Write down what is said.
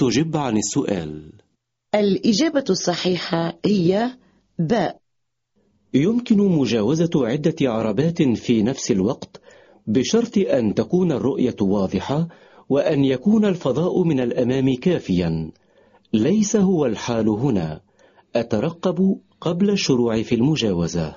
تجب عن السؤال. الإجابة الصحيحة هي باء يمكن مجاوزة عدة عربات في نفس الوقت بشرط أن تكون الرؤية واضحة وأن يكون الفضاء من الأمام كافيا. ليس هو الحال هنا. أترقب قبل الشروع في المجاوزة.